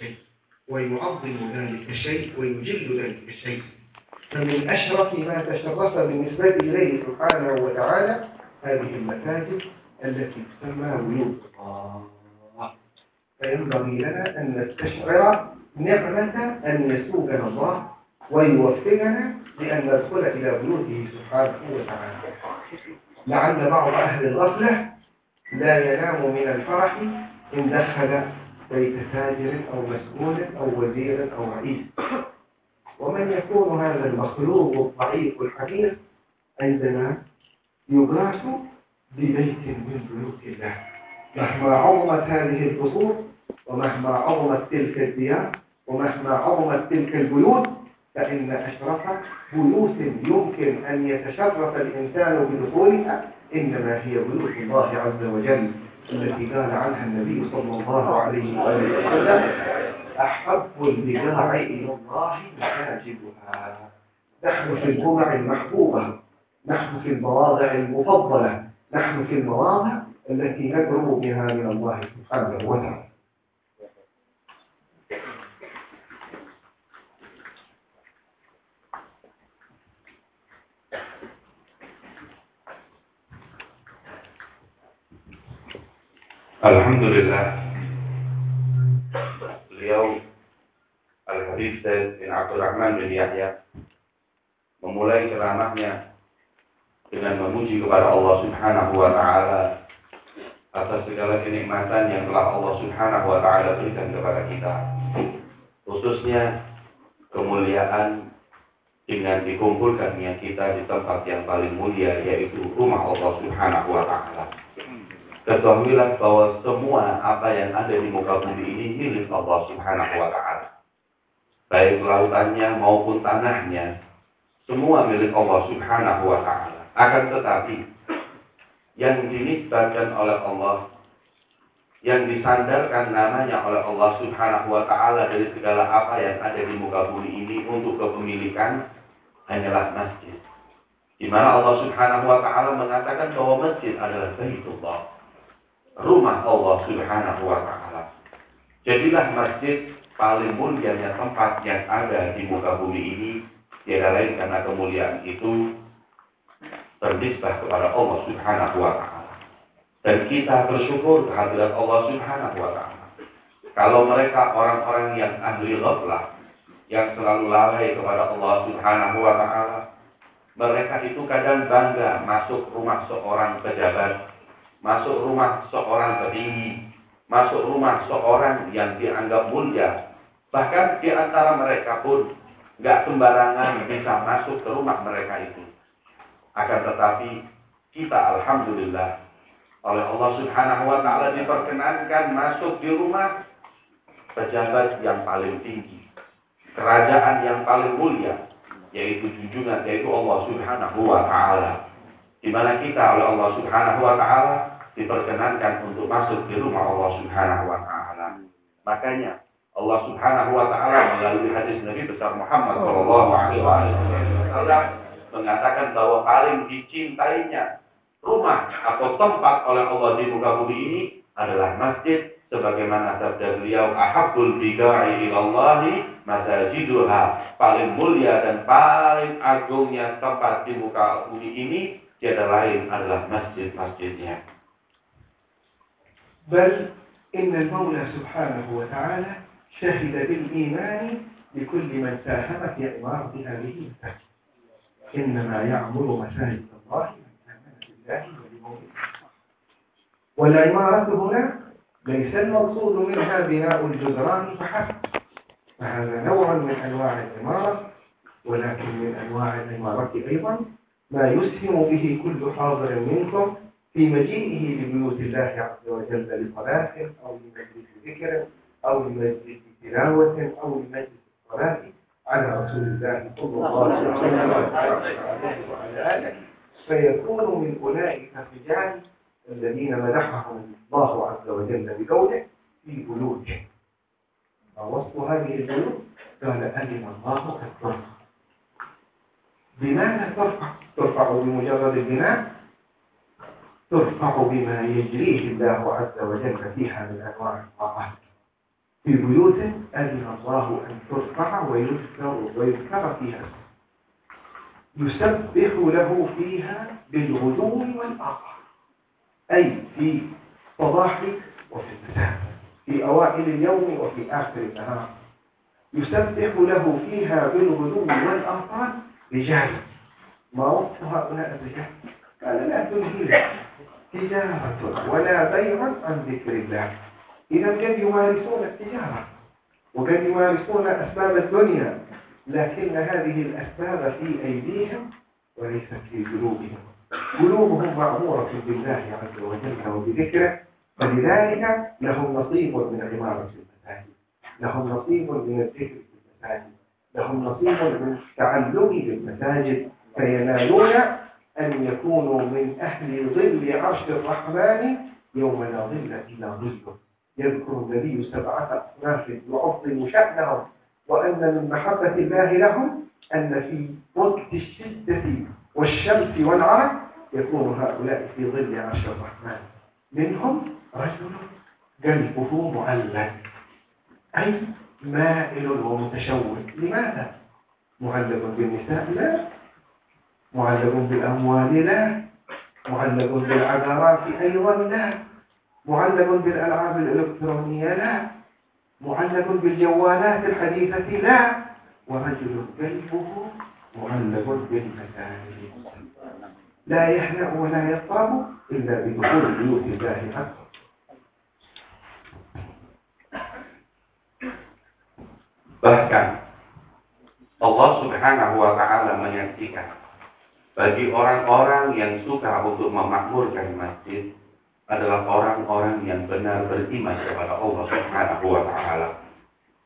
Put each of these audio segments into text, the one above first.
الشيء ويعظم ذلك الشيء ويجل ذلك الشيء فمن أشرف ما تشرف بالنسبة إليه سبحانه وتعالى هذه المساجد التي تسمى الله فينبغي لنا أن نستشعر نعمة أن يسوقنا الله ويوفقنا لأن ندخل إلى بيوته سبحانه وتعالى. لعل بعض أهل الغفلة لا ينام من الفرح إن دخل بيت تاجر أو مسؤول أو وزير أو رئيس. ومن يكون هذا المخلوق الضعيف الحقير عندما يغاث ببيت من بيوت الله. مهما عظمت هذه القصور ومهما عظمت تلك الديار ومهما عظمت تلك البيوت فإن أشرف بيوت يمكن أن يتشرف الإنسان بدخولها إنما هي بيوت الله عز وجل. التي قال عنها النبي صلى الله عليه وسلم أحب البقاع إلى الله مساجدها نحن في البقع المحبوبة نحن في المواضع المفضلة نحن في المواضع التي ندعو بها من الله سبحانه وتعالى. Alhamdulillah Beliau Al-Habib Said bin Abdul Rahman bin Yahya Memulai ceramahnya Dengan memuji kepada Allah subhanahu wa ta'ala Atas segala kenikmatan yang telah Allah subhanahu wa ta'ala berikan kepada kita Khususnya Kemuliaan dengan dikumpulkannya kita di tempat yang paling mulia yaitu rumah Allah Subhanahu wa taala. Ketahuilah bahwa semua apa yang ada di muka bumi ini milik Allah Subhanahu wa taala. Baik lautannya maupun tanahnya, semua milik Allah Subhanahu wa taala. Akan tetapi yang dinisbatkan oleh Allah yang disandarkan namanya oleh Allah Subhanahu wa taala dari segala apa yang ada di muka bumi ini untuk kepemilikan hanyalah masjid. Di mana Allah Subhanahu wa taala mengatakan bahwa masjid adalah Baitullah rumah Allah Subhanahu wa taala. Jadilah masjid paling mulianya tempat yang ada di muka bumi ini tiada lain karena kemuliaan itu bernisbah kepada Allah Subhanahu wa taala. Dan kita bersyukur kehadirat Allah Subhanahu wa taala. Kalau mereka orang-orang yang ahli ghaflah, yang selalu lalai kepada Allah Subhanahu wa taala, mereka itu kadang bangga masuk rumah seorang pejabat masuk rumah seorang petinggi, masuk rumah seorang yang dianggap mulia. Bahkan di antara mereka pun nggak sembarangan bisa masuk ke rumah mereka itu. Akan tetapi kita alhamdulillah oleh Allah Subhanahu wa taala diperkenankan masuk di rumah pejabat yang paling tinggi, kerajaan yang paling mulia, yaitu junjungan yaitu Allah Subhanahu wa taala di mana kita oleh Allah Subhanahu wa taala diperkenankan untuk masuk di rumah Allah Subhanahu wa taala. Makanya Allah Subhanahu wa taala melalui hadis Nabi besar Muhammad sallallahu alaihi wasallam mengatakan bahwa paling dicintainya rumah atau tempat oleh Allah di muka bumi ini adalah masjid sebagaimana sabda beliau ahabbul bida'i ilallahi masajiduha paling mulia dan paling agungnya tempat di muka bumi ini tiada lain adalah masjid-masjidnya. بل إن المولى سبحانه وتعالى شهد بالإيمان لكل من ساهم في عمارة هذه المساجد إنما يعمر مساجد الله من آمن بالله واليوم والعمارة هنا ليس المقصود منها بناء الجدران فحسب فهذا نوع من أنواع العمارة ولكن من أنواع العمارة أيضا ما يسهم به كل حاضر منكم في مجيئه لبيوت الله عز وجل لصلاة أو لمجلس ذكر أو لمجلس تلاوة أو لمجلس الصلاة على رسول الله صلى الله عليه وسلم. وعلى آله فيكون من أولئك الرجال الذين مدحهم الله عز وجل بقوله في بيوتهم. ووصف هذه البيوت قال أذن الله ترفع بماذا ترفع؟ ترفع بمجرد البناء ترفع بما يجريه الله عز وجل فيها من أنواع الطاعات. في بيوت أذن الله أن ترفع ويذكر ويذكر فيها. يسبح له فيها بالغدو والآخر أي في صباح وفي المساء في أوائل اليوم وفي آخر النهار. يسبح له فيها بالغدو والآخر رجال ما وقت هؤلاء الرجال؟ قال لا تلهي تجارة ولا بيع عن ذكر الله. إذا قد يمارسون التجارة وقد يمارسون أسباب الدنيا لكن هذه الأسباب في أيديهم وليست في قلوبهم. قلوبهم معمورة بالله عز وجل وبذكره فلذلك لهم نصيب من عمارة المساجد لهم نصيب من الذكر في المساجد. لهم نصيب من التعلم بالمساجد فينالون أن يكونوا من أهل ظل عرش الرحمن يوم لا ظل إلا ظله. يذكر النبي سبعة أصناف يعظم شأنهم وأن من محبة الله لهم أن في وقت الشدة والشمس والعرق يكون هؤلاء في ظل عرش الرحمن. منهم رجل قلبه معلق أي مائل ومتشوق لماذا؟ معلق بالنساء لا. معلق بالأموال لا. معلق بالعذارات أيضا لا. معلق بالألعاب الإلكترونية لا. معلق بالجوالات الحديثة لا. ورجل قلبه معلق بالمساجد. لا يحلق ولا يطاب إلا بدخول بيوت الله عز Bahkan Allah Subhanahu wa taala menyaksikan bagi orang-orang yang suka untuk memakmurkan masjid adalah orang-orang yang benar beriman kepada Allah Subhanahu wa taala.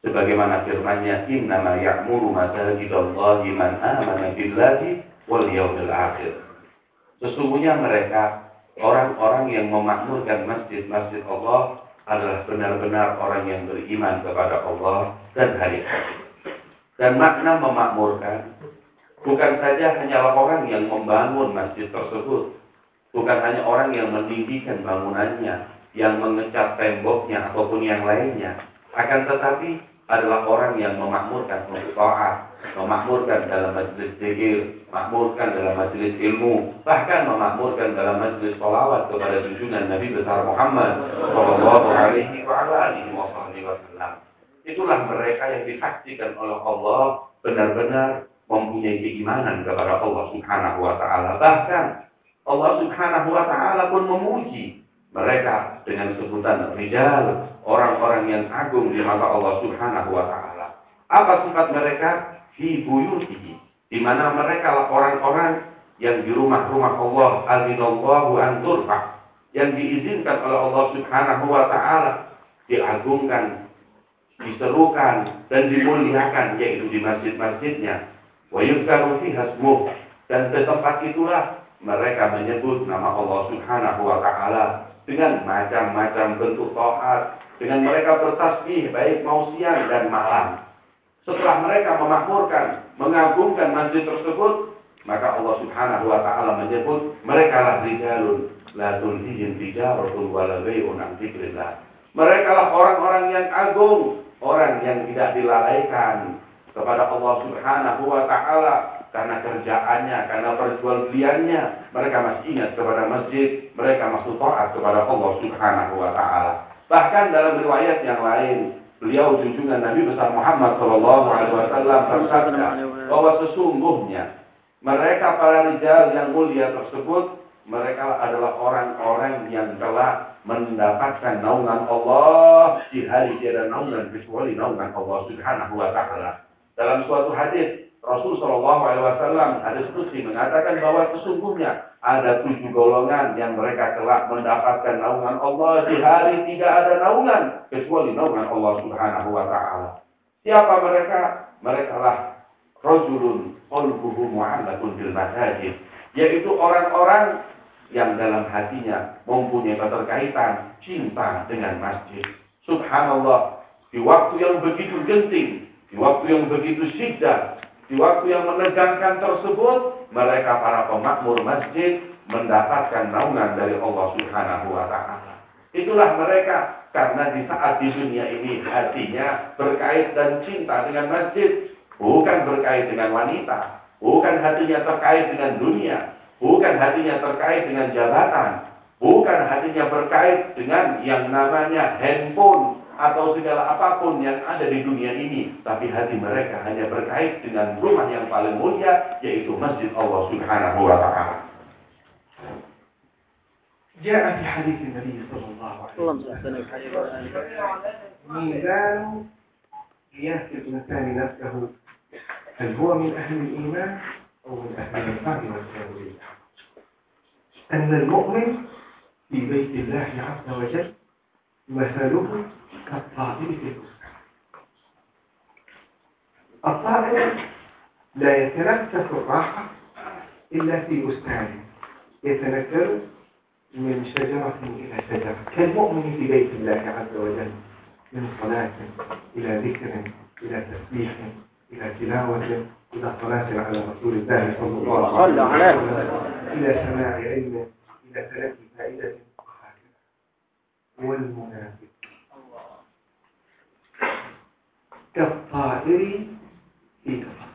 Sebagaimana firman-Nya, "Innama ya'muru masajidallahi man amana billahi wal yawmil akhir." Sesungguhnya mereka orang-orang yang memakmurkan masjid-masjid Allah adalah benar-benar orang yang beriman kepada Allah dan hari akhir. Dan makna memakmurkan bukan saja hanyalah orang yang membangun masjid tersebut, bukan hanya orang yang meninggikan bangunannya, yang mengecat temboknya ataupun yang lainnya, akan tetapi adalah orang yang memakmurkan untuk memakmurkan dalam majelis zikir, memakmurkan dalam majelis ilmu, bahkan memakmurkan dalam majelis salawat kepada junjungan Nabi besar Muhammad Shallallahu Alaihi Wasallam. Itulah mereka yang disaksikan oleh Allah benar-benar mempunyai keimanan kepada Allah Subhanahu wa taala. Bahkan Allah Subhanahu wa taala pun memuji mereka dengan sebutan rijal, orang-orang yang agung di mata Allah Subhanahu wa taala. Apa sifat mereka? Fi buyutihi, di mana mereka orang-orang yang di rumah-rumah Allah, azinallahu an yang diizinkan oleh Allah Subhanahu wa taala diagungkan diserukan dan dimuliakan yaitu di masjid-masjidnya. Wa yuzkaru fiha dan di tempat itulah mereka menyebut nama Allah Subhanahu wa taala dengan macam-macam bentuk taat, dengan mereka bertasbih baik mau siang dan malam. Setelah mereka memakmurkan, mengagungkan masjid tersebut, maka Allah Subhanahu wa taala menyebut mereka lah rijalun la tulhihim tijaratun wala bai'un an Mereka lah orang-orang yang agung, orang yang tidak dilalaikan kepada Allah Subhanahu wa taala karena kerjaannya, karena perjualbeliannya, mereka masih ingat kepada masjid, mereka masih taat kepada Allah Subhanahu wa taala. Bahkan dalam riwayat yang lain, beliau junjungan Nabi besar Muhammad Shallallahu alaihi wasallam bersabda bahwa sesungguhnya mereka para rijal yang mulia tersebut mereka adalah orang-orang yang telah mendapatkan naungan Allah di hari tiada naungan kecuali naungan Allah Subhanahu wa taala. Dalam suatu hadis Rasul Shallallahu alaihi wasallam hadis qudsi mengatakan bahwa sesungguhnya ada tujuh golongan yang mereka telah mendapatkan naungan Allah di hari tidak ada naungan kecuali naungan Allah Subhanahu wa taala. Siapa mereka? Mereka lah rajulun qalbuhu mu'allaqun bil masajid, yaitu orang-orang yang dalam hatinya mempunyai keterkaitan cinta dengan masjid. Subhanallah, di waktu yang begitu genting, di waktu yang begitu syiddah, di waktu yang menegangkan tersebut, mereka para pemakmur masjid mendapatkan naungan dari Allah Subhanahu wa taala. Itulah mereka Karena di saat di dunia ini hatinya berkait dan cinta dengan masjid. Bukan berkait dengan wanita. Bukan hatinya terkait dengan dunia. Bukan hatinya terkait dengan jabatan. Bukan hatinya berkait dengan yang namanya handphone atau segala apapun yang ada di dunia ini. Tapi hati mereka hanya berkait dengan rumah yang paling mulia, yaitu Masjid Allah Subhanahu wa Ta'ala. جاء في حديث النبي صلى الله عليه وسلم ميزان قياس الإنسان نفسه هل هو من أهل الإيمان أو من أهل النفاق والكافرين أن المؤمن في بيت الله عز وجل مثله كالطائر في لا يتنفس الراحة إلا في بستانه يتنكر من شجرة إلى شجرة. كالمؤمن في بيت الله عز وجل من صلاة إلى ذكر إلى تسبيح إلى تلاوة إلى صلاة على رسول الله صلى الله عليه وسلم. إلى سماع علم إلى تلقي فائدة والمنافق كالطائر في كفر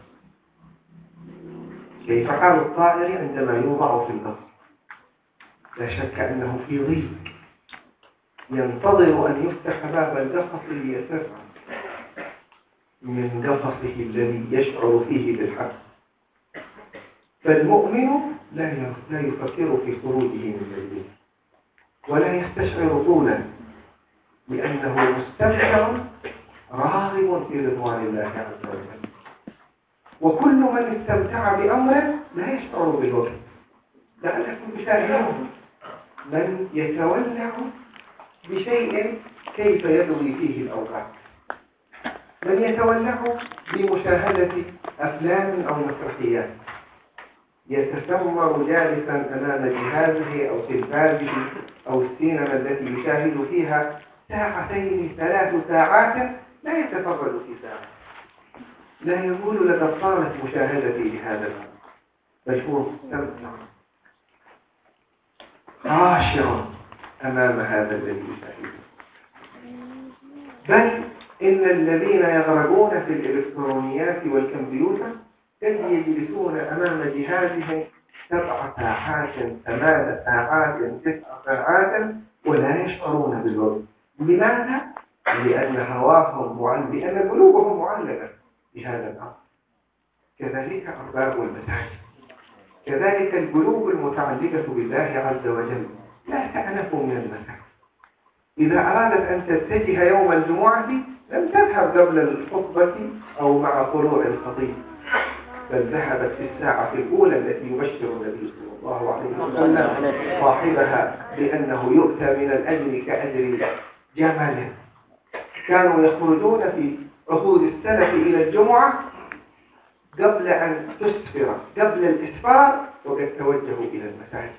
كيف حال الطائر عندما يوضع في القفص لا شك أنه في ضيق ينتظر أن يفتح باب القفص ليسر من قفصه الذي يشعر فيه بالحق. فالمؤمن لا لا يفكر في خروجه من البيت ولا يستشعر طولا. لأنه مستمتع راغب في رضوان الله عز وجل. وكل من استمتع بأمر لا يشعر بالوقت لعلكم تشاهدون من يتولع بشيء كيف يلوي فيه الأوقات. من يتولع بمشاهدة أفلام أو مسرحيات. يتسمر جالسا أمام جهازه أو تلفازه أو السينما التي يشاهد فيها ساعتين ثلاث ساعات لا يتفرد في ساعة لا يقول لقد طالت مشاهدتي لهذا مستمتع خاشع أمام هذا الذي يشاهده. بل إن الذين يغرقون في الإلكترونيات والكمبيوتر قد يجلسون أمام جهازهم سبع ساعات ثمان ساعات تسع ساعات ولا يشعرون بالوقت. لماذا؟ لأن هواهم معلق لأن قلوبهم معلقة بهذا الأمر. كذلك أرباب المساجد. كذلك القلوب المتعلقة بالله عز وجل. لا تأنف من المساجد. إذا أرادت أن تتجه يوم الجمعة لم تذهب قبل الخطبة أو مع طلوع الخطيب. بل ذهبت في الساعة الأولى التي يبشر النبي صلى الله عليه وسلم صاحبها بأنه يؤتى من الأجر كأجر جمل كانوا يخرجون في عهود السنة إلى الجمعة قبل أن تسفر قبل الإسفار وقد توجهوا إلى المساجد.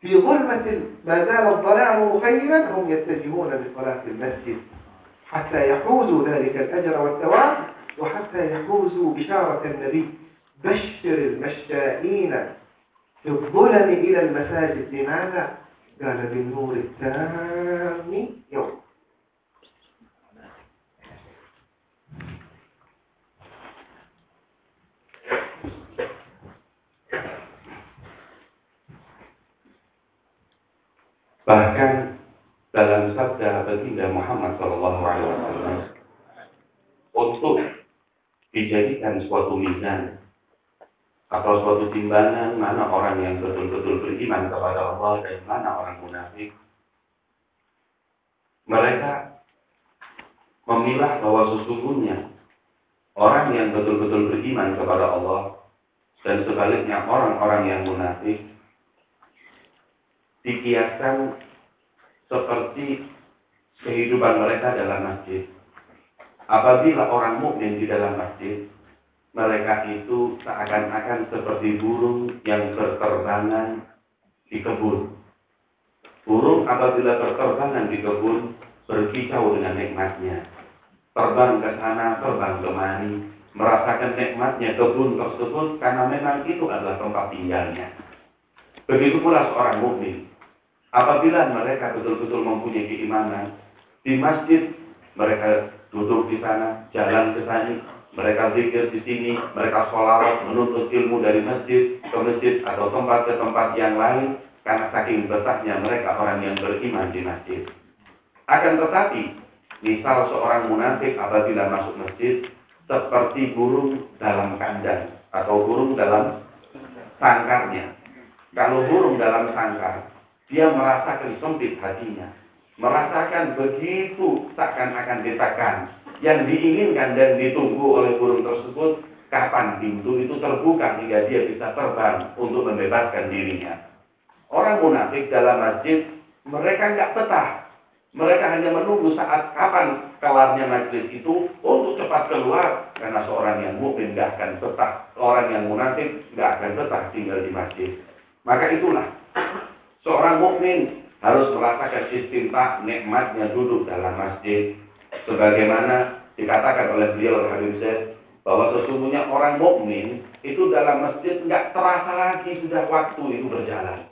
في ظلمة ما زال الظلام مخيما هم يتجهون لصلاة المسجد حتى يحوزوا ذلك الأجر والثواب وحتى يحوزوا بشارة النبي. بشر المشائين في الظلم إلى المساجد. لماذا؟ قال بالنور التام يوم. Bahkan dalam sabda baginda Muhammad Shallallahu Alaihi Wasallam untuk dijadikan suatu mizan atau suatu timbangan mana orang yang betul-betul beriman kepada Allah dan mana orang munafik. Mereka memilah bahwa sesungguhnya orang yang betul-betul beriman kepada Allah dan sebaliknya orang-orang yang munafik dikiaskan seperti kehidupan mereka dalam masjid. Apabila orang mukmin di dalam masjid, mereka itu seakan-akan seperti burung yang berterbangan di kebun. Burung apabila berterbangan di kebun, berkicau dengan nikmatnya. Terbang ke sana, terbang kemari, merasakan nikmatnya kebun tersebut karena memang itu adalah tempat tinggalnya. Begitu pula seorang mukmin Apabila mereka betul-betul mempunyai keimanan, Di masjid mereka duduk di sana, jalan ke sana, mereka zikir di sini, mereka sholat, menuntut ilmu dari masjid ke masjid atau tempat ke tempat yang lain karena saking betahnya mereka orang yang beriman di masjid. Akan tetapi, misal seorang munafik apabila masuk masjid seperti burung dalam kandang atau burung dalam sangkarnya. Kalau burung dalam sangkar, dia merasakan sempit hatinya, merasakan begitu seakan-akan ditekan. Yang diinginkan dan ditunggu oleh burung tersebut, kapan pintu itu terbuka hingga dia bisa terbang untuk membebaskan dirinya. Orang munafik dalam masjid, mereka nggak betah. Mereka hanya menunggu saat kapan kelarnya majlis itu untuk cepat keluar karena seorang yang mukmin nggak akan betah, orang yang munafik nggak akan betah tinggal di masjid. Maka itulah seorang mukmin harus merasakan istimta nikmatnya duduk dalam masjid. Sebagaimana dikatakan oleh beliau Habib Zaid bahwa sesungguhnya orang mukmin itu dalam masjid nggak terasa lagi sudah waktu itu berjalan.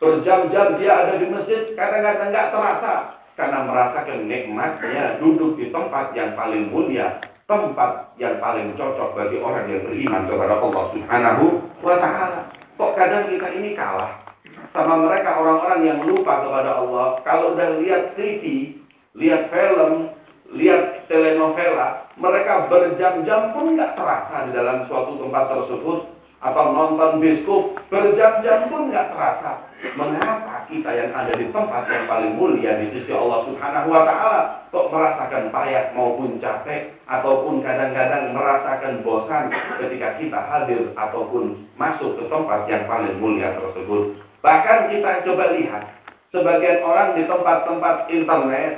Berjam-jam dia ada di masjid kadang-kadang nggak terasa karena merasakan nikmatnya duduk di tempat yang paling mulia, tempat yang paling cocok bagi orang yang beriman kepada Allah Subhanahu wa taala. Kok kadang kita ini kalah sama mereka orang-orang yang lupa kepada Allah. Kalau udah lihat TV, lihat film, lihat telenovela, mereka berjam-jam pun nggak terasa di dalam suatu tempat tersebut atau nonton bioskop berjam-jam pun nggak terasa. Mengapa kita yang ada di tempat yang paling mulia di sisi Allah Subhanahu wa taala kok merasakan payah maupun capek ataupun kadang-kadang merasakan bosan ketika kita hadir ataupun masuk ke tempat yang paling mulia tersebut. Bahkan kita coba lihat sebagian orang di tempat-tempat internet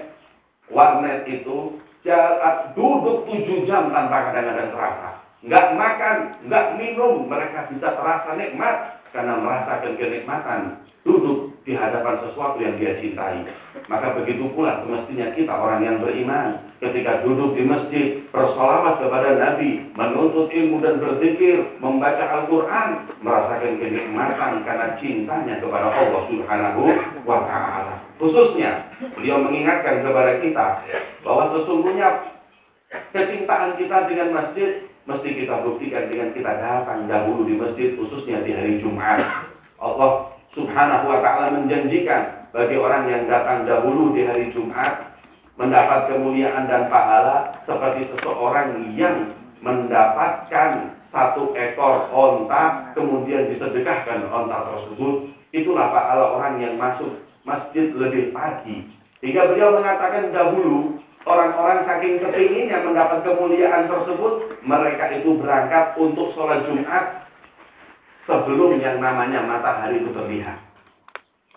warnet itu jarak duduk tujuh jam tanpa kadang-kadang terasa. Nggak makan, nggak minum, mereka bisa terasa nikmat karena merasakan kenikmatan duduk di hadapan sesuatu yang dia cintai. Maka begitu pula semestinya kita orang yang beriman ketika duduk di masjid bersolawat kepada Nabi, menuntut ilmu dan berzikir, membaca Al-Quran, merasakan kenikmatan karena cintanya kepada Allah Subhanahu wa Ta'ala. Khususnya beliau mengingatkan kepada kita bahwa sesungguhnya kecintaan kita dengan masjid mesti kita buktikan dengan kita datang dahulu di masjid khususnya di hari Jumat. Allah Subhanahu wa taala menjanjikan bagi orang yang datang dahulu di hari Jumat mendapat kemuliaan dan pahala seperti seseorang yang mendapatkan satu ekor onta kemudian disedekahkan onta tersebut itulah pahala orang yang masuk masjid lebih pagi hingga beliau mengatakan dahulu orang-orang saking kepinginnya mendapat kemuliaan tersebut mereka itu berangkat untuk sholat Jumat sebelum yang namanya matahari itu terlihat.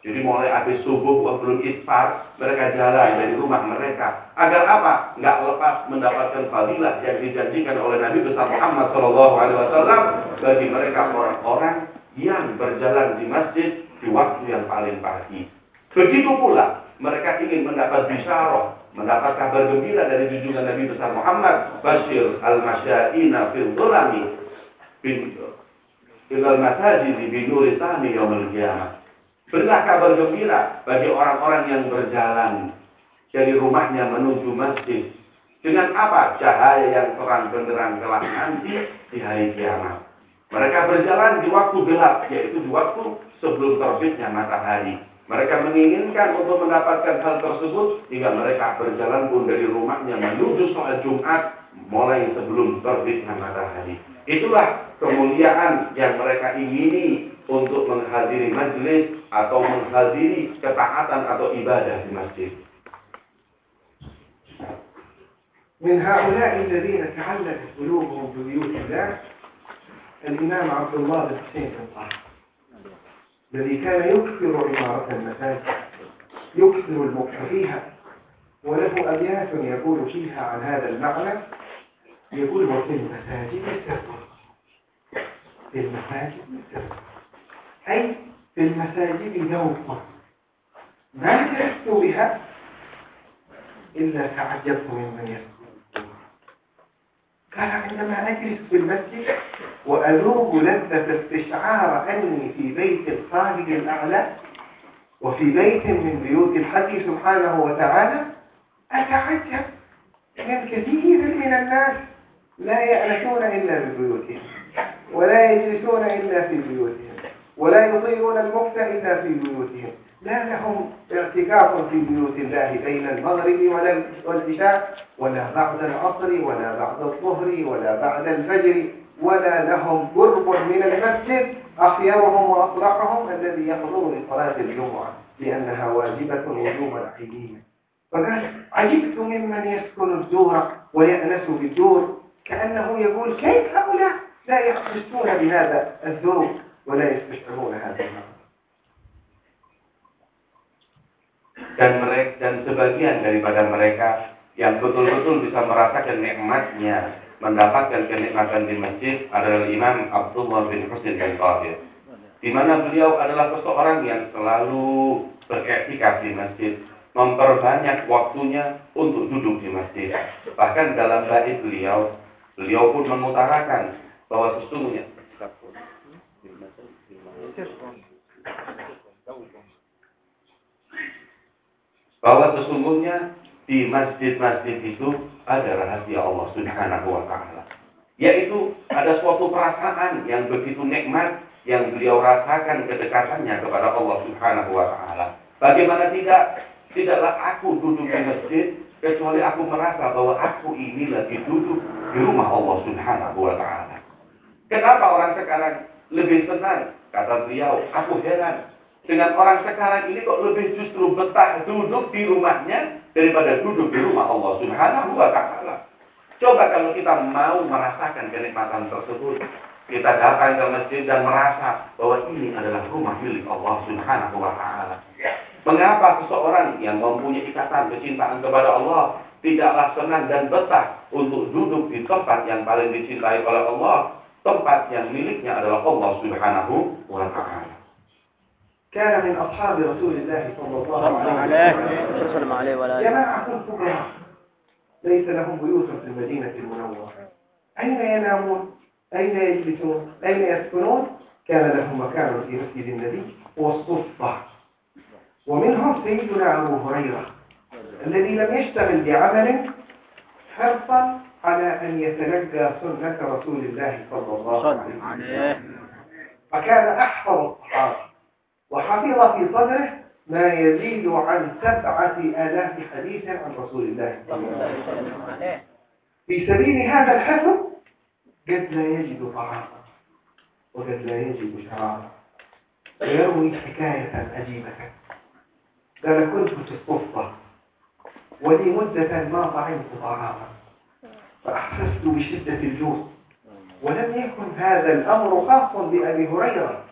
Jadi mulai habis subuh belum isfar, mereka jalan dari rumah mereka. Agar apa? Nggak lepas mendapatkan fadilah yang dijanjikan oleh Nabi besar Muhammad Shallallahu Alaihi Wasallam bagi mereka orang-orang yang berjalan di masjid di waktu yang paling pagi. Begitu pula mereka ingin mendapat bisyarah, mendapat kabar gembira dari junjungan Nabi besar Muhammad Bashir al-Masyaina fil Dhulami bin ilal masajid di nuri tani qiyamah. Berilah kabar gembira bagi orang-orang yang berjalan dari rumahnya menuju masjid. Dengan apa? Cahaya yang terang benderang kelak nanti di hari kiamat. Mereka berjalan di waktu gelap, yaitu di waktu sebelum terbitnya matahari. Mereka menginginkan untuk mendapatkan hal tersebut hingga mereka berjalan pun dari rumahnya menuju sholat Jumat mulai sebelum terbitnya matahari. Itulah kemuliaan yang mereka ingini untuk menghadiri majlis atau menghadiri ketaatan atau ibadah di masjid. من هؤلاء الذين تعلقت قلوبهم ببيوت الله الإمام عبد الله بن حسين بن طه الذي كان يكثر عمارة المساجد يكثر المكث فيها وله أبيات يقول فيها عن هذا المعنى يقول وفي المساجد السر في المساجد السر أي في المساجد ذوق ما جلست بها إلا تعجبت ممن يذكر قال عندما أجلس في المسجد وأذوق لذة استشعار أني في بيت الخالق الأعلى وفي بيت من بيوت الحق سبحانه وتعالى أتعجب. من كثير من الناس لا يأنسون إلا ببيوتهم ولا يجلسون إلا في بيوتهم. ولا يطيلون المكت إلا في بيوتهم. لا لهم اعتكاف في بيوت الله بين المغرب والعشاء ولا بعد العصر ولا بعد الظهر ولا بعد الفجر ولا لهم قرب من المسجد. أخيرهم وأصلحهم الذي يحضر لصلاة الجمعة لأنها واجبة وجوبا عينيا فقال عجبت ممن يسكن الدور ويأنس بالدور كأنه يقول كيف هؤلاء لا يحسون بهذا الذوق Mulai هذا dan mereka dan sebagian daripada mereka yang betul-betul bisa merasakan nikmatnya mendapatkan kenikmatan di masjid adalah Imam Abdullah bin Husain bin Qadir. Di mana beliau adalah seseorang yang selalu berketika di masjid, memperbanyak waktunya untuk duduk di masjid. Bahkan dalam hadis beliau, beliau pun mengutarakan bahwa sesungguhnya bahwa sesungguhnya di masjid-masjid itu ada rahasia Allah Subhanahu wa taala. Yaitu ada suatu perasaan yang begitu nikmat yang beliau rasakan kedekatannya kepada Allah Subhanahu wa taala. Bagaimana tidak tidaklah aku duduk di masjid kecuali aku merasa bahwa aku ini lagi duduk di rumah Allah Subhanahu wa taala. Kenapa orang sekarang lebih senang? Kata beliau, aku heran dengan orang sekarang ini kok lebih justru betah duduk di rumahnya daripada duduk di rumah Allah Subhanahu wa taala. Coba kalau kita mau merasakan kenikmatan tersebut, kita datang ke masjid dan merasa bahwa ini adalah rumah milik Allah Subhanahu wa taala. Mengapa seseorang yang mempunyai ikatan kecintaan kepada Allah tidaklah senang dan betah untuk duduk di tempat yang paling dicintai oleh Allah, tempat yang miliknya adalah Allah Subhanahu wa taala. كان من أصحاب رسول الله صلى الله عليه وسلم عليه ولا جماعة فقراء ليس لهم بيوت في المدينة المنورة أين ينامون؟ أين يجلسون؟ أين يسكنون؟ كان لهم مكان في مسجد النبي والصفة ومنهم سيدنا أبو هريرة الذي لم يشتغل بعمل حرصا على أن يتلقى سنة رسول الله صلى الله عليه وسلم. فكان أحفظ الصحابة وحفظ في صدره ما يزيد عن سبعة آلاف حديث عن رسول الله صلى الله عليه وسلم. في سبيل هذا الحفظ قد لا يجد طعاما وقد لا يجد شرابا. ويروي حكاية عجيبة قال كنت في الصفة ولي مدة ما طعمت طعاما. فأحسست بشدة الجوع. ولم يكن هذا الأمر خاصا بأبي هريرة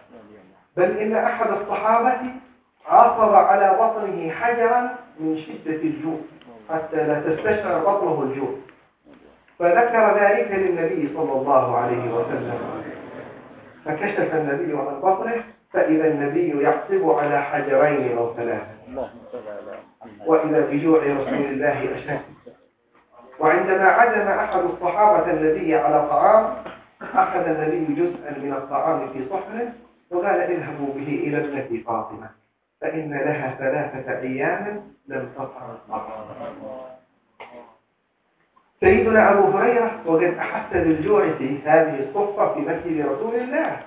بل إن أحد الصحابة عصب على بطنه حجرا من شدة الجوع حتى لا تستشعر بطنه الجوع. فذكر ذلك للنبي صلى الله عليه وسلم. فكشف النبي عن بطنه فإذا النبي يعصب على حجرين أو ثلاثة. وإذا بجوع رسول الله أشد. وعندما عزم أحد الصحابة النبي على طعام أخذ النبي جزءا من الطعام في صحنه وقال اذهبوا به إلى ابنتي فاطمة فإن لها ثلاثة أيام لم تطعم. الطعام سيدنا أبو هريرة وقد أحس بالجوع في هذه الصفة في مسجد رسول الله.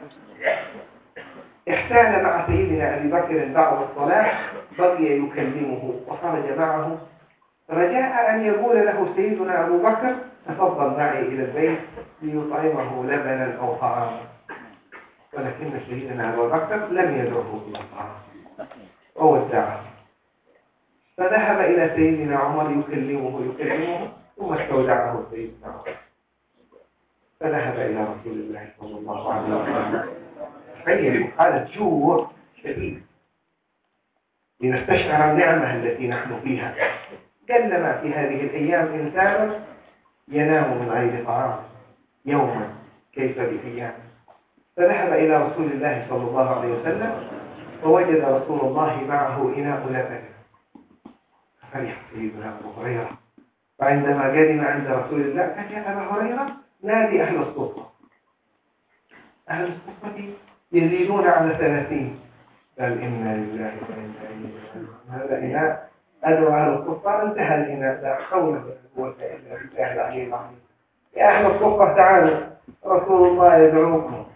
احتال مع سيدنا أبي بكر بعد الصلاة بقي يكلمه وخرج معه رجاء أن يقول له سيدنا أبو بكر تفضل معي إلى البيت ليطعمه لبنا أو طعاما ولكن سيدنا أبو بكر لم يدعه إلى الطعام. وودعه فذهب إلى سيدنا عمر يكلمه يكلمه ثم استودعه سيدنا عمر. فذهب إلى رسول الله صلى الله عليه وسلم. تخيلوا حالة جوع شديد. لنستشعر النعمة التي نحن فيها. قلما في هذه الأيام إنسان ينام من غير طعام يوما كيف بأيام؟ فذهب إلى رسول الله صلى الله عليه وسلم فوجد رسول الله معه إناء لبن. فرح سيدنا أبو هريرة. فعندما قدم عند رسول الله يا أبا هريرة نادي أهل الصفة أهل الصفة يزيدون على ثلاثين. قال إنا لله وإنا إليه هذا إناء أدعو على الكفار انتهى الإناء لا حول ولا قوة إلا بالله العلي العظيم. يا أهل الصفة تعالوا رسول الله يدعوكم.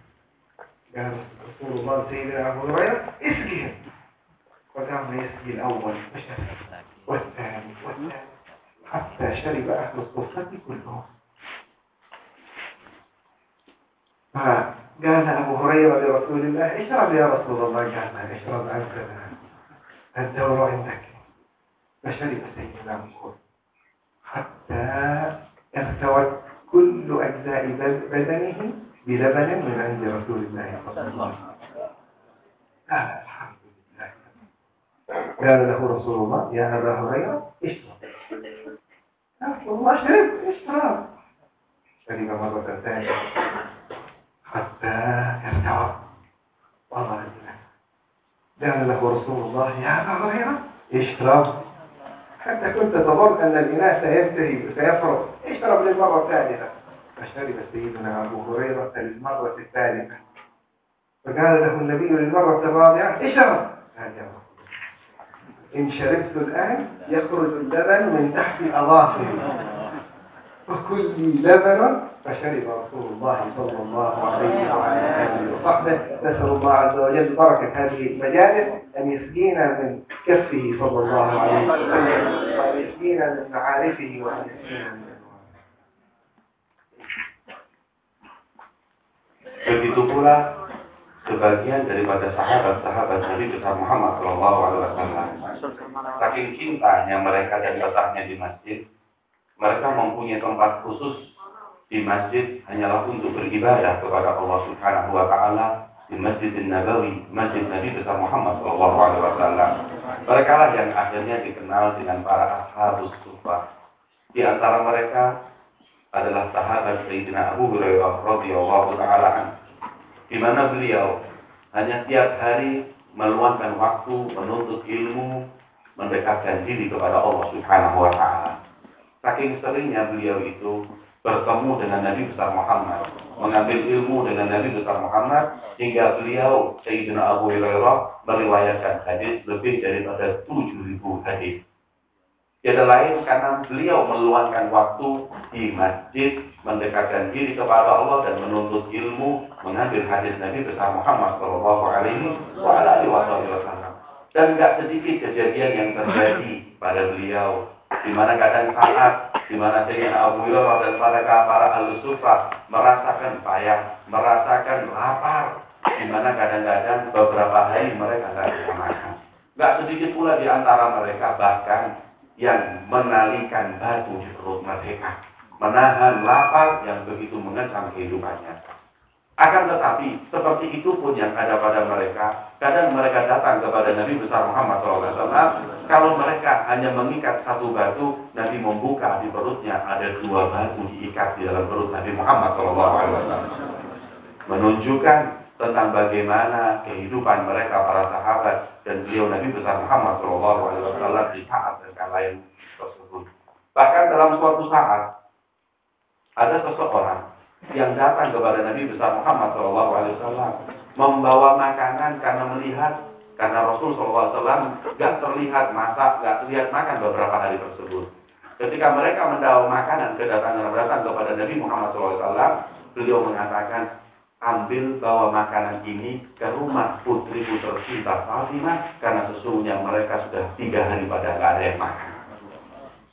قال رسول الله سيدنا أبو هريرة اسقهم وقام يسقي الأول والثاني والثاني حتى شرب أهل الصفة كلهم. فقال أبو هريرة لرسول الله اشرب يا رسول الله قال اشرب أنت الدور عندك. فشرب سيدنا أبو حتى ارتوت كل أجزاء بدنه بلبن من عند رسول الله صلى الله عليه وسلم. قال الحمد لله. قال له رسول الله يا أبا هريرة اشرب. رسول الله شرب اشرب. شرب مرة ثانية. حتى ارتوى وضع قال له رسول الله يا أبا هريرة اشرب. حتى كنت تظن أن الإناء سينتهي سيفرغ. اشرب للمرة الثالثة. فشرب سيدنا أبو هريرة للمرة الثالثة. فقال له النبي للمرة الرابعة اشرب قال يا إن شربت الآن يخرج اللبن من تحت أظافري. وكل لبن فشرب رسول الله صلى الله عليه وعلى آله وصحبه نسأل الله عز وجل بركة هذه المجالس أن يسقينا من كفه صلى الله عليه وسلم وأن يسقينا من معارفه وأن يسقينا من Begitu pula sebagian daripada sahabat-sahabat Nabi besar Muhammad Shallallahu Alaihi Wasallam. Saking cintanya mereka dan letaknya di masjid, mereka mempunyai tempat khusus di masjid hanyalah untuk beribadah kepada Allah Subhanahu wa taala di Masjid Nabawi, Masjid Nabi besar Muhammad Shallallahu alaihi wasallam. Mereka lah yang akhirnya dikenal dengan para ashabus sufah. Di antara mereka adalah sahabat Sayyidina Abu Hurairah radhiyallahu taala di mana beliau hanya tiap hari meluangkan waktu menuntut ilmu, mendekatkan diri kepada Allah Subhanahu wa taala. Saking seringnya beliau itu bertemu dengan Nabi besar Muhammad, mengambil ilmu dengan Nabi besar Muhammad hingga beliau Sayyidina Abu Hurairah meriwayatkan hadis lebih daripada 7000 hadis. Tiada lain karena beliau meluangkan waktu di masjid, mendekatkan diri kepada Allah dan menuntut ilmu, mengambil hadis Nabi besar Muhammad Shallallahu Alaihi Wasallam. Dan tidak sedikit kejadian yang terjadi pada beliau, di mana kadang saat di mana Sayyidina Abu Hurairah dan para para ahli sufah merasakan payah, merasakan lapar, di mana kadang-kadang beberapa hari mereka nggak bisa makan. Nggak sedikit pula di antara mereka bahkan yang menalikan batu di perut mereka, menahan lapar yang begitu mengecam kehidupannya. Akan tetapi, seperti itu pun yang ada pada mereka. Kadang mereka datang kepada Nabi besar Muhammad SAW. Kalau mereka hanya mengikat satu batu, Nabi membuka di perutnya ada dua batu diikat di dalam perut Nabi Muhammad SAW. Menunjukkan tentang bagaimana kehidupan mereka para sahabat dan beliau Nabi besar Muhammad SAW di saat yang tersebut. Bahkan dalam suatu saat ada seseorang yang datang kepada Nabi besar Muhammad SAW membawa makanan karena melihat karena Rasul SAW gak terlihat masak, gak terlihat makan beberapa hari tersebut. Ketika mereka membawa makanan kedatangan datang kepada Nabi Muhammad SAW, beliau mengatakan, ambil bawa makanan ini ke rumah putriku tercinta Fatimah karena sesungguhnya mereka sudah tiga hari pada gak ada yang makan.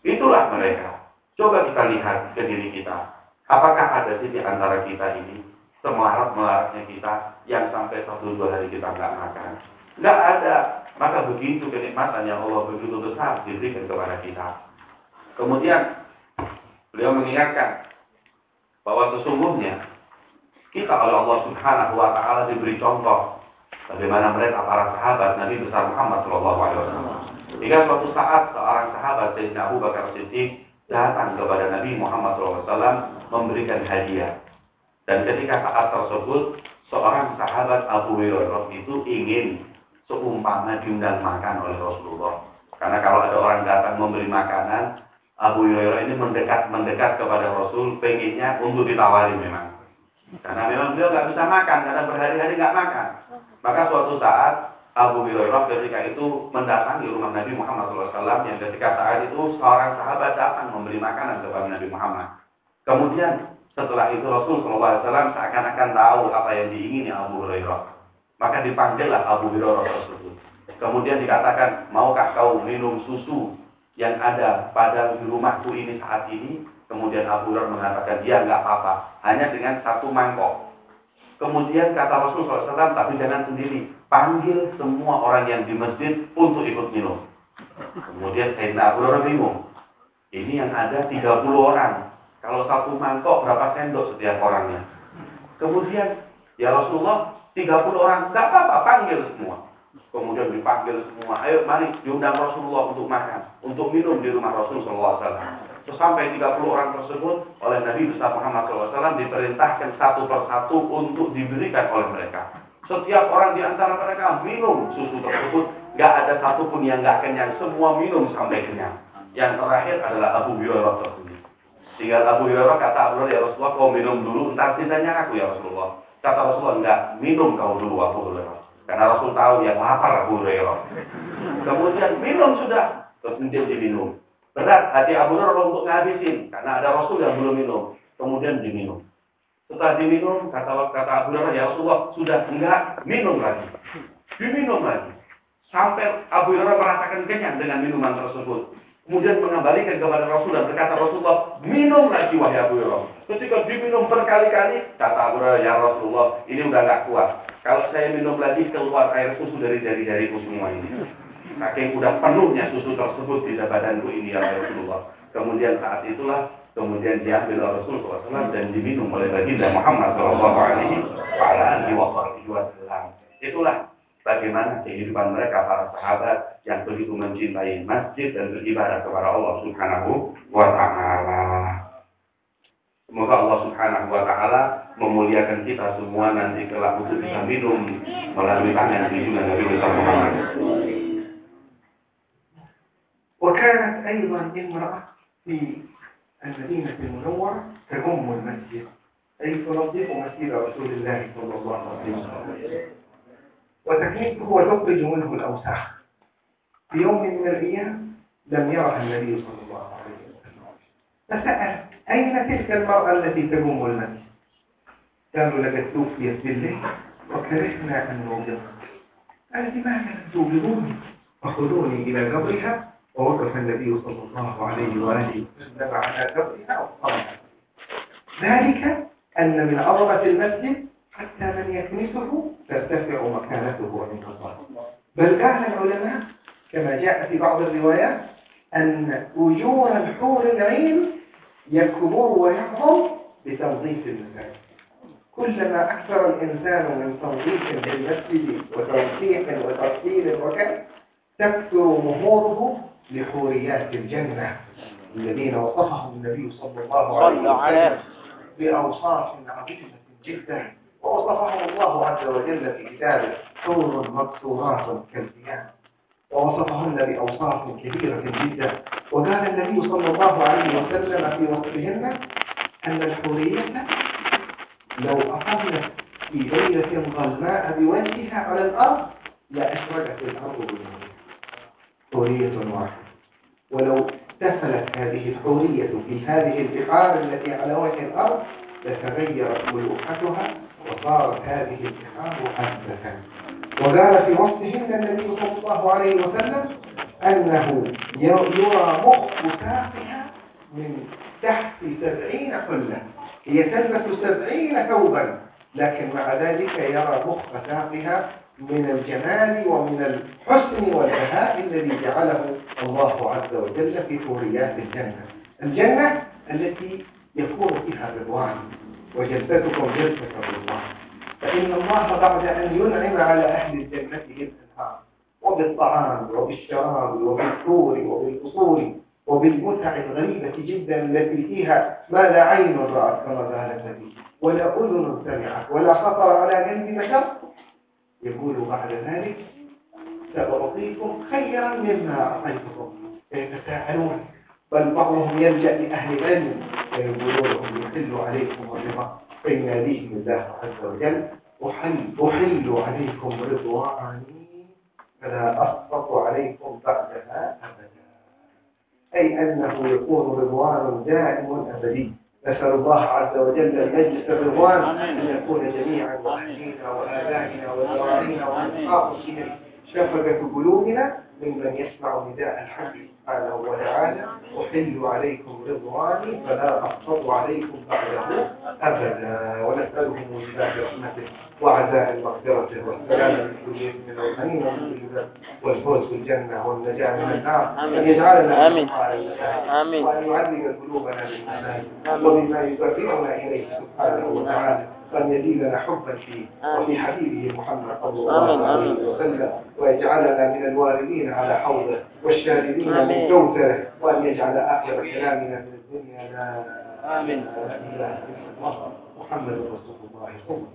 Itulah mereka. Coba kita lihat ke diri kita. Apakah ada sih di antara kita ini semarak-melaraknya kita yang sampai satu dua hari kita nggak makan? Nggak ada. Maka begitu kenikmatan yang Allah begitu besar diberikan kepada kita. Kemudian beliau mengingatkan bahwa sesungguhnya kita oleh Allah Subhanahu wa taala diberi contoh bagaimana mereka para sahabat Nabi besar Muhammad Shallallahu alaihi wasallam. Hingga suatu saat seorang sahabat Sayyidina Abu Bakar Siddiq datang kepada Nabi Muhammad SAW memberikan hadiah. Dan ketika saat tersebut, seorang sahabat Abu Hurairah itu ingin seumpama diundang makan oleh Rasulullah. Karena kalau ada orang datang memberi makanan, Abu Hurairah ini mendekat mendekat kepada Rasul, pengennya untuk ditawari memang. Karena memang beliau nggak bisa makan, karena berhari-hari nggak makan. Maka suatu saat Abu Hurairah ketika itu mendatangi rumah Nabi Muhammad SAW yang ketika saat itu seorang sahabat datang memberi makanan kepada Nabi Muhammad. Kemudian setelah itu Rasul SAW seakan-akan tahu apa yang diingini Abu Hurairah. Maka dipanggillah Abu Hurairah tersebut. Kemudian dikatakan, maukah kau minum susu yang ada pada rumahku ini saat ini? Kemudian Abu Hurairah mengatakan, dia nggak apa-apa, hanya dengan satu mangkok. Kemudian kata Rasul SAW, tapi jangan sendiri. Panggil semua orang yang di masjid untuk ikut minum. Kemudian Sayyidina Abu Hurairah bingung. Ini yang ada 30 orang. Kalau satu mangkok berapa sendok setiap orangnya? Kemudian, ya Rasulullah, 30 orang, nggak apa-apa, panggil semua. Kemudian dipanggil semua, ayo mari diundang Rasulullah untuk makan, untuk minum di rumah Rasulullah SAW. Sampai 30 orang tersebut oleh Nabi besar Muhammad SAW diperintahkan satu persatu untuk diberikan oleh mereka. Setiap orang di antara mereka minum susu tersebut, nggak ada satupun yang nggak kenyang, semua minum sampai kenyang. Yang terakhir adalah Abu Hurairah. Tinggal Abu Hurairah kata Abu Hurairah, ya Rasulullah kau minum dulu, entar sisanya aku ya Rasulullah. Kata Rasulullah, enggak, minum kau dulu Abu Hurairah. Karena Rasul tahu yang lapar Abu Hurairah. Kemudian minum sudah, kemudian diminum. Berat hati Abu Hurairah untuk ngabisin karena ada Rasul yang belum minum. Kemudian diminum. Setelah diminum, kata kata Abu Hurairah, ya Rasulullah sudah enggak minum lagi. Diminum lagi. Sampai Abu Hurairah merasakan kenyang dengan minuman tersebut. Kemudian mengembalikan kepada Rasul dan berkata Rasulullah, minum lagi wahai Abu Hurairah. Ketika diminum berkali-kali, kata Abu Hurairah, ya Rasulullah, ini udah nggak kuat. Kalau saya minum lagi keluar air susu dari jari-jariku semua ini. Saking udah penuhnya susu tersebut di badanku ini ya Rasulullah. Kemudian saat itulah kemudian diambil oleh Rasulullah SAW dan diminum oleh baginda Muhammad Shallallahu Alaihi Wasallam. Itulah bagaimana kehidupan mereka para sahabat yang begitu mencintai masjid dan beribadah kepada Allah Subhanahu wa taala. Semoga Allah Subhanahu wa taala memuliakan kita semua nanti kelak untuk bisa minum melalui tangan junjungan Nabi Muhammad. وكانت أيضا امرأة في المدينة المنورة تقوم المسجد أي تنظف مسجد رسول الله صلى الله عليه وسلم وتكليفه وتخرج منه الأوساخ. في يوم من الأيام لم يرها النبي صلى الله عليه وسلم. فسأل أين تلك المرأة التي تقوم المسجد؟ قالوا لقد توفيت بالليل وكرهنا أن نوبقها قال لماذا لم توبقوني فخذوني إلى قبرها. ووقف النبي صلى الله عليه وآله وسلم على قبرها وقال ذلك أن من عظمة المسجد حتى من يكنسه ترتفع مكانته عند الله بل قال العلماء كما جاء في بعض الروايات أن أجور الحور العين يكبر ويعظم بتنظيف المساجد كلما أكثر الإنسان من تنظيف للمسجد وتوسيع وترتيل وكذا تكثر مهوره لحوريات الجنة الذين وصفهم النبي صلى الله عليه وسلم بأوصاف عظيمة جدا. ووصفهم الله عز وجل في كتابه حور مقصورات كالثياب ووصفهن بأوصاف كبيرة جدا. وقال النبي صلى الله عليه وسلم في وصفهن أن الحورية لو أقمت في ليلة ظلماء بوجهها على الأرض لأشرقت الأرض بالنور حورية واحدة. ولو تفلت هذه الحورية في هذه البحار التي على وجه الأرض لتغيرت ملوحتها وصارت هذه البحار عذبة وقال في وصفهن النبي صلى الله عليه وسلم أنه يرى مخ ساقها من تحت سبعين حلة هي تلبس سبعين ثوبا لكن مع ذلك يرى مخ ساقها من الجمال ومن الحسن والبهاء الذي جعله الله عز وجل في حوريات الجنة. الجنة التي يكون فيها الرضوان وجلستكم جلسة الرضوان. فإن الله بعد أن ينعم على أهل الجنة بالأنهار وبالطعام وبالشراب وبالحور وبالقصور وبالمتع الغريبة جدا التي فيها ما لا عين رأت كما قال النبي. ولا أذن سمعت ولا خطر على قلب بشر. يقول بعد ذلك سأعطيكم خيرا مما أعطيتكم. فيتساءلون بل بعضهم يلجأ لأهل العلم فيقولون لهم يحل عليكم الرضا فيناديهم الله عز وجل أحل, أحل عليكم رضواني فلا أسقط عليكم بعدها أبدا. أي أنه يكون رضوان دائم أبدي. نسأل الله عز وجل أن يجلس الرضوان أن يكون جميعا وأهلينا وآبائنا وذرارينا وأصحاب إليه شفقة قلوبنا ممن يسمع نداء الحق سبحانه وتعالى أحل عليكم رضواني فلا أقصد عليكم بعده أبدا ونسأله موجبات رحمته وعزاء مغفرته والسلام من الغنيمة والذل والفوز بالجنة والنجاة من النار أن يجعلنا آمين. آمين. وأن يعلم قلوبنا بالإيمان وبما يقربنا إليه سبحانه وتعالى وأن يزيدنا حبا فيه وفي حبيبه محمد صلى الله. عليه. وسلم ويجعلنا من الواردين على حوضه والشاربين من. كوثره وأن يجعل آخر كلامنا في الدنيا لا آمين. إله إلا الله محمد رسول الله صلى الله عليه وسلم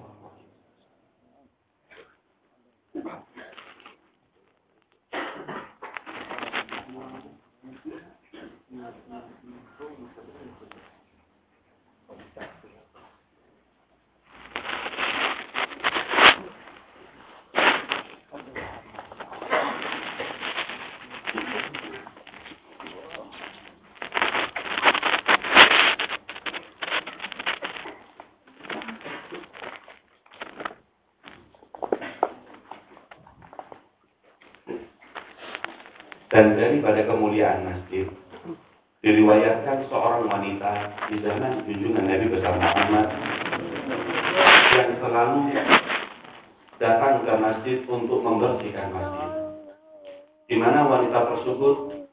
Dan daripada kemuliaan masjid, diriwayatkan seorang wanita di zaman junjungan Nabi besar Muhammad yang selalu datang ke masjid untuk membersihkan masjid. Di mana wanita tersebut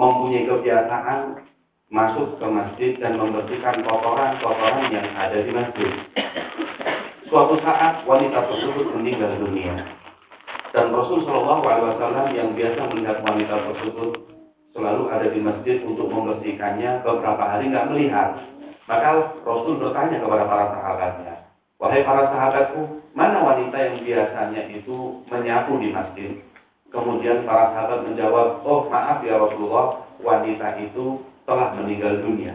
mempunyai kebiasaan masuk ke masjid dan membersihkan kotoran-kotoran yang ada di masjid. Suatu saat wanita tersebut meninggal dunia. Dan Rasul Shallallahu Alaihi Wasallam yang biasa melihat wanita tersebut selalu ada di masjid untuk membersihkannya beberapa hari nggak melihat. Maka Rasul bertanya kepada para sahabatnya, wahai para sahabatku, mana wanita yang biasanya itu menyapu di masjid? Kemudian para sahabat menjawab, oh maaf ya Rasulullah, wanita itu telah meninggal dunia.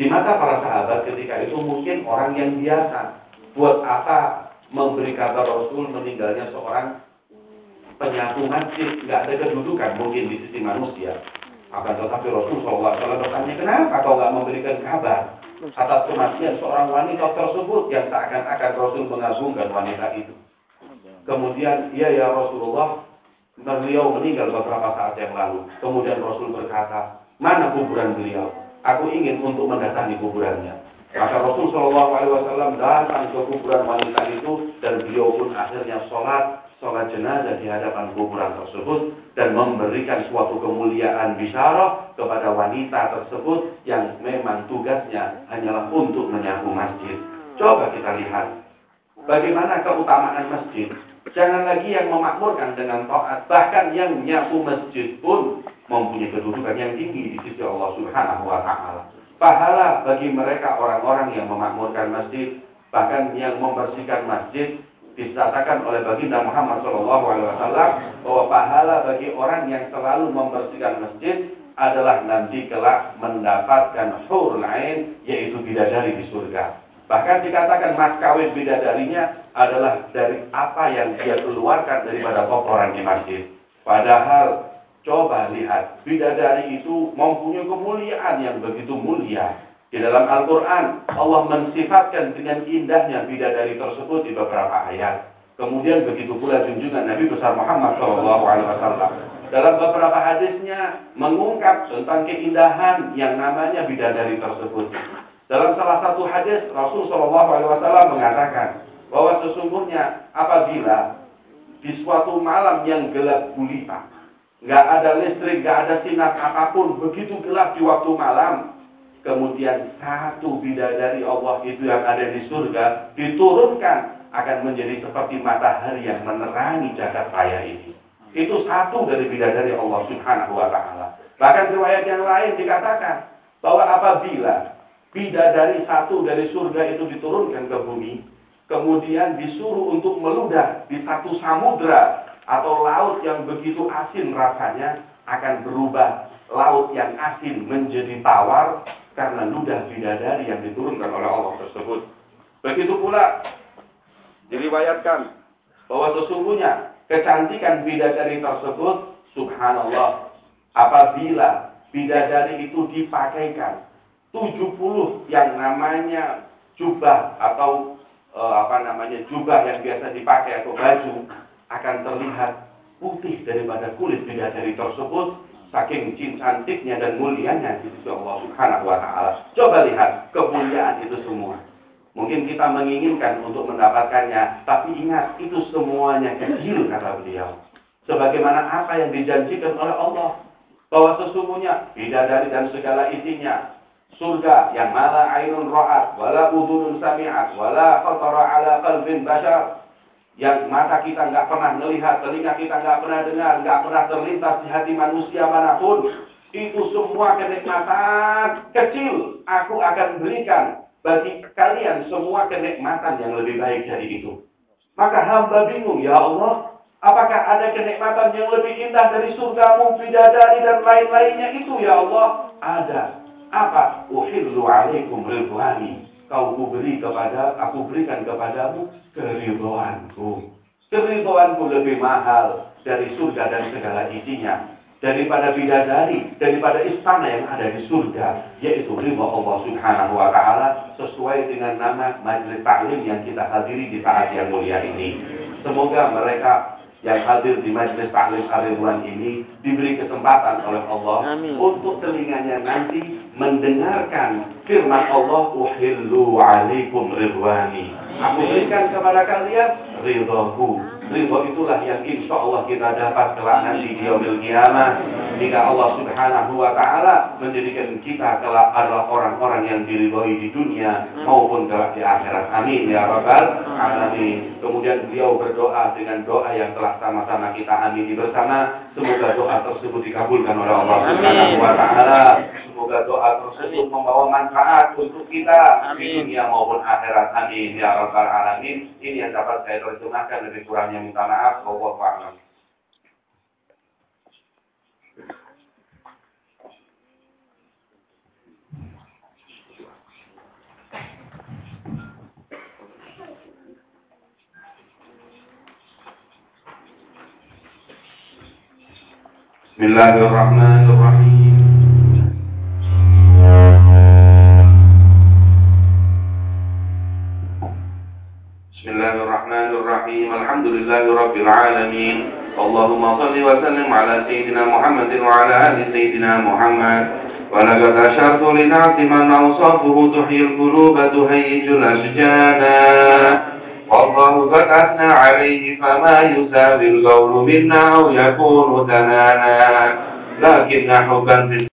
Di mata para sahabat ketika itu mungkin orang yang biasa. Buat apa memberi kabar Rasul meninggalnya seorang penyapu masjid nggak ada kedudukan mungkin di sisi manusia. Akan tetapi Rasul SAW bertanya, kenapa kau nggak memberikan kabar atas kematian seorang wanita tersebut yang seakan-akan Rasul mengagungkan wanita itu. Kemudian, iya ya Rasulullah, beliau meninggal beberapa saat yang lalu. Kemudian Rasul berkata, mana kuburan beliau? Aku ingin untuk mendatangi kuburannya. Maka Rasul Shallallahu Alaihi Wasallam datang ke kuburan wanita itu dan beliau pun akhirnya sholat sholat jenazah di hadapan kuburan tersebut dan memberikan suatu kemuliaan bisyarah kepada wanita tersebut yang memang tugasnya hanyalah untuk menyapu masjid. Coba kita lihat bagaimana keutamaan masjid. Jangan lagi yang memakmurkan dengan taat, bahkan yang nyapu masjid pun mempunyai kedudukan yang tinggi di sisi Allah Subhanahu wa taala. Pahala bagi mereka orang-orang yang memakmurkan masjid, bahkan yang membersihkan masjid dikatakan oleh baginda Muhammad SAW bahwa pahala bagi orang yang selalu membersihkan masjid adalah nanti kelak mendapatkan hurul ain yaitu bidadari di surga. Bahkan dikatakan mas kawin bidadarinya adalah dari apa yang dia keluarkan daripada kotoran di masjid. Padahal coba lihat bidadari itu mempunyai kemuliaan yang begitu mulia. Di dalam Al-Quran, Allah mensifatkan dengan indahnya bidadari tersebut di beberapa ayat. Kemudian begitu pula junjungan Nabi besar Muhammad SAW. Dalam beberapa hadisnya mengungkap tentang keindahan yang namanya bidadari tersebut. Dalam salah satu hadis Rasul SAW mengatakan bahwa sesungguhnya apabila di suatu malam yang gelap gulita, nggak ada listrik, nggak ada sinar apa pun, begitu gelap di waktu malam, kemudian satu bidadari Allah itu yang ada di surga diturunkan akan menjadi seperti matahari yang menerangi jagat raya ini. Itu satu dari bidadari Allah Subhanahu wa taala. Bahkan riwayat yang lain dikatakan bahwa apabila bidadari satu dari surga itu diturunkan ke bumi, kemudian disuruh untuk meludah di satu samudra atau laut yang begitu asin rasanya akan berubah laut yang asin menjadi tawar karena ludah bidadari yang diturunkan oleh Allah tersebut. Begitu pula diriwayatkan bahwa sesungguhnya kecantikan bidadari tersebut, subhanallah, apabila bidadari itu dipakaikan 70 yang namanya jubah atau e, apa namanya jubah yang biasa dipakai atau baju akan terlihat putih daripada kulit bidadari tersebut saking cantiknya dan mulianya di sisi Allah Subhanahu wa taala. Coba lihat kemuliaan itu semua. Mungkin kita menginginkan untuk mendapatkannya, tapi ingat itu semuanya kecil kata beliau. Sebagaimana apa yang dijanjikan oleh Allah bahwa sesungguhnya bidadari dan segala isinya surga yang mana ainun ra'at wala udhunun sami'at wala khatara ala qalbin bashar yang mata kita nggak pernah melihat, telinga kita nggak pernah dengar, nggak pernah terlintas di hati manusia mana pun, itu semua kenikmatan kecil aku akan berikan bagi kalian semua kenikmatan yang lebih baik dari itu. Maka hamba bingung, ya Allah, apakah ada kenikmatan yang lebih indah dari surgamu, bidadari dan lain-lainnya itu ya Allah? Ada. Apa? Uhillu alaikum ridwani. Kau beri kepada, aku berikan kepadamu keridhoanku. Keridhoanku lebih mahal dari surga dan segala isinya. Daripada bidadari, daripada istana yang ada di surga. Yaitu ridho Allah subhanahu wa ta'ala. Sesuai dengan nama majlis taklim yang kita hadiri di saat yang mulia ini. Semoga mereka yang hadir di majelis taklim bulan ini diberi kesempatan oleh Allah Amin. untuk telinganya nanti mendengarkan firman Allah uhillu alaikum ridwani. Aku berikan kepada kalian ridhoku. Ridho itulah yang insya Allah kita dapat kelak nanti di yaumil kiamah. Jika Allah subhanahu wa ta'ala menjadikan kita kelak adalah orang-orang yang diridhoi di dunia maupun kelak di akhirat. Amin ya rabbal alamin. Kemudian beliau berdoa dengan doa yang telah sama-sama kita amini bersama. Semoga doa tersebut dikabulkan oleh Allah subhanahu wa ta'ala. Semoga doa tersebut membawa manfaat untuk kita di dunia maupun akhirat. Amin ya rabbal alamin. Ini yang dapat saya terjemahkan lebih kurangnya minta maaf. Wallahu a'lam. بسم الله الرحمن الرحيم. بسم الله الرحمن الرحيم. الحمد لله رب العالمين. اللهم صل وسلم على سيدنا محمد وعلى آل سيدنا محمد. ولقد أشرت لنعتم أن أوصافه تحيي القلوب تهيج الأشجان والله أثنى عليه فما يساوي القول منا أو يكون ثنانا لكن حبا